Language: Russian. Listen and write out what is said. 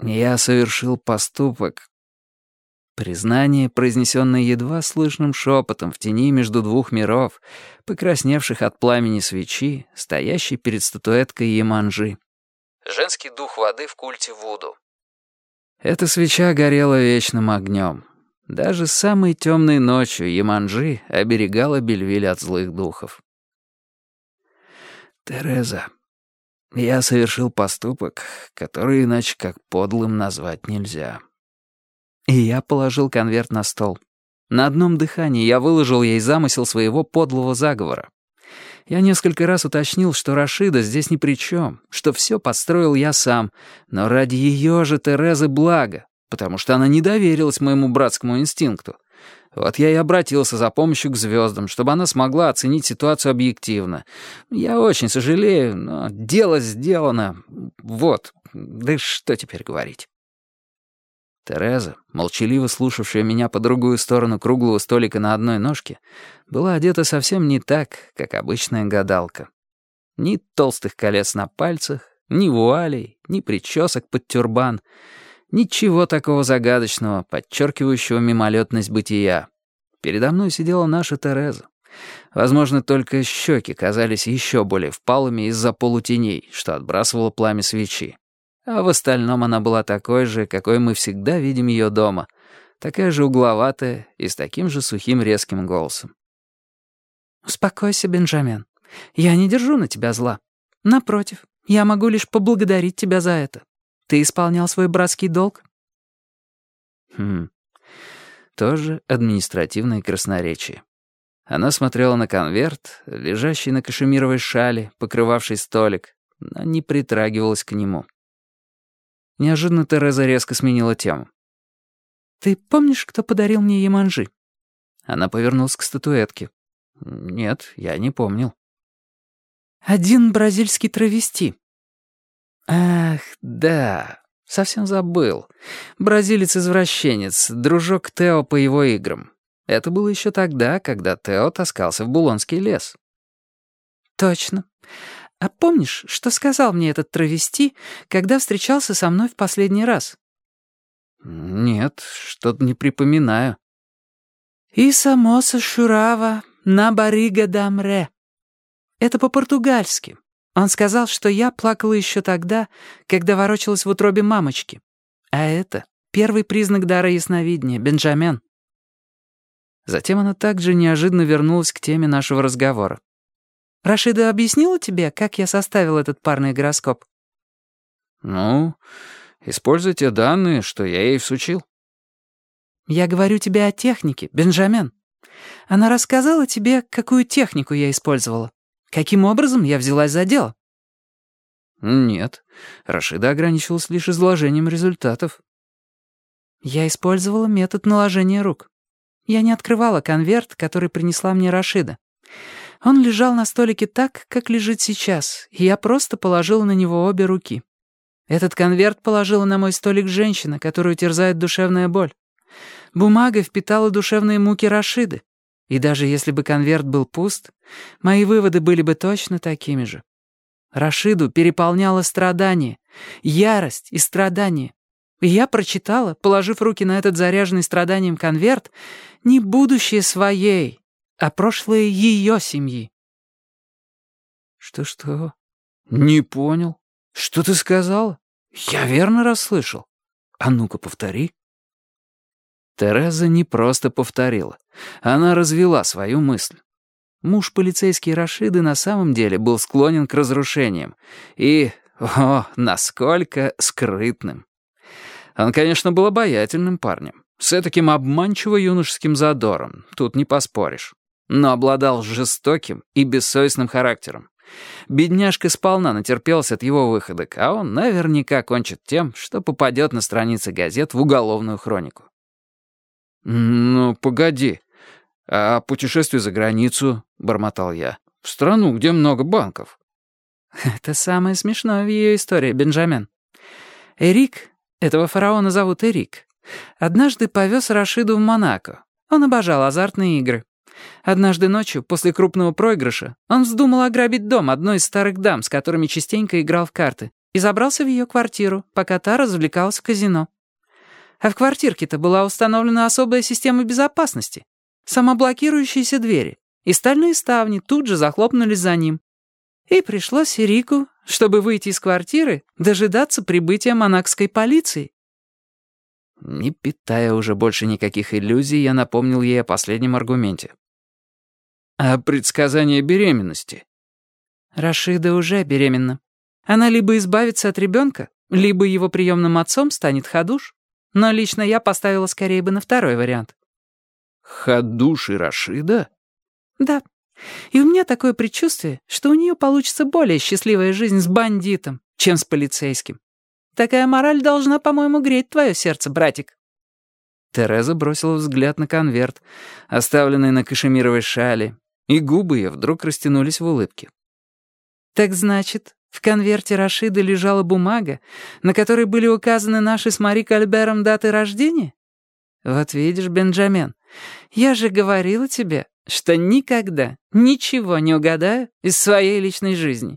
Я совершил поступок. Признание, произнесенное едва слышным шепотом в тени между двух миров, покрасневших от пламени свечи, стоящей перед статуэткой Еманжи. Женский дух воды в культе Вуду. Эта свеча горела вечным огнем. Даже самой темной ночью Еманжи оберегала Бельвиль от злых духов. «Тереза, я совершил поступок, который иначе как подлым назвать нельзя». И я положил конверт на стол. На одном дыхании я выложил ей замысел своего подлого заговора. Я несколько раз уточнил, что Рашида здесь ни при чем, что все подстроил я сам, но ради ее же Терезы блага, потому что она не доверилась моему братскому инстинкту. Вот я и обратился за помощью к звездам, чтобы она смогла оценить ситуацию объективно. Я очень сожалею, но дело сделано. Вот, да что теперь говорить. Тереза, молчаливо слушавшая меня по другую сторону круглого столика на одной ножке, была одета совсем не так, как обычная гадалка. Ни толстых колец на пальцах, ни вуалей, ни причесок под тюрбан — Ничего такого загадочного, подчеркивающего мимолетность бытия. Передо мной сидела наша Тереза. Возможно, только щеки казались еще более впалыми из-за полутеней, что отбрасывало пламя свечи. А в остальном она была такой же, какой мы всегда видим ее дома. Такая же угловатая и с таким же сухим резким голосом. «Успокойся, Бенджамин. Я не держу на тебя зла. Напротив, я могу лишь поблагодарить тебя за это. Ты исполнял свой братский долг?» «Хм, тоже административное красноречие». Она смотрела на конверт, лежащий на кашемировой шале, покрывавший столик, но не притрагивалась к нему. Неожиданно Тереза резко сменила тему. «Ты помнишь, кто подарил мне Яманжи?» Она повернулась к статуэтке. «Нет, я не помнил». «Один бразильский травести. Ах, да, совсем забыл. Бразилец-извращенец, дружок Тео по его играм. Это было еще тогда, когда Тео таскался в Булонский лес. Точно. А помнишь, что сказал мне этот травести, когда встречался со мной в последний раз? Нет, что-то не припоминаю. «И самоса шурава на барига дамре». Это по-португальски. Он сказал, что я плакала еще тогда, когда ворочалась в утробе мамочки. А это первый признак дара ясновидения, Бенджамен. Затем она также неожиданно вернулась к теме нашего разговора. «Рашида объяснила тебе, как я составил этот парный гороскоп?» «Ну, используйте данные, что я ей всучил». «Я говорю тебе о технике, Бенджамен. Она рассказала тебе, какую технику я использовала?» Каким образом я взялась за дело?» «Нет, Рашида ограничилась лишь изложением результатов». «Я использовала метод наложения рук. Я не открывала конверт, который принесла мне Рашида. Он лежал на столике так, как лежит сейчас, и я просто положила на него обе руки. Этот конверт положила на мой столик женщина, которую терзает душевная боль. Бумага впитала душевные муки Рашиды. И даже если бы конверт был пуст, мои выводы были бы точно такими же. Рашиду переполняло страдание, ярость и страдание. И я прочитала, положив руки на этот заряженный страданием конверт, не будущее своей, а прошлое ее семьи. «Что-что? Не понял. Что ты сказала? Я верно расслышал? А ну-ка повтори». Тереза не просто повторила. Она развела свою мысль. Муж полицейский Рашиды на самом деле был склонен к разрушениям. И, о, насколько скрытным. Он, конечно, был обаятельным парнем. С таким обманчиво юношеским задором, тут не поспоришь. Но обладал жестоким и бессовестным характером. Бедняжка сполна натерпелась от его выходок, а он наверняка кончит тем, что попадет на страницы газет в уголовную хронику. «Ну, погоди. А путешествие за границу?» — бормотал я. «В страну, где много банков». «Это самое смешное в ее истории, Бенджамин. Эрик, этого фараона зовут Эрик, однажды повез Рашиду в Монако. Он обожал азартные игры. Однажды ночью, после крупного проигрыша, он вздумал ограбить дом одной из старых дам, с которыми частенько играл в карты, и забрался в ее квартиру, пока та развлекалась в казино. А в квартирке-то была установлена особая система безопасности, самоблокирующиеся двери, и стальные ставни тут же захлопнулись за ним. И пришлось Рику, чтобы выйти из квартиры, дожидаться прибытия монакской полиции. Не питая уже больше никаких иллюзий, я напомнил ей о последнем аргументе. «А предсказание беременности?» Рашида уже беременна. Она либо избавится от ребенка, либо его приемным отцом станет Хадуш. Но лично я поставила скорее бы на второй вариант. Хадуш и Рашида? Да. И у меня такое предчувствие, что у нее получится более счастливая жизнь с бандитом, чем с полицейским. Такая мораль должна, по-моему, греть твое сердце, братик». Тереза бросила взгляд на конверт, оставленный на кашемировой шале, и губы ее вдруг растянулись в улыбке. «Так значит, в конверте Рашида лежала бумага, на которой были указаны наши с Мари Кальбером даты рождения? Вот видишь, Бенджамен, я же говорила тебе, что никогда ничего не угадаю из своей личной жизни.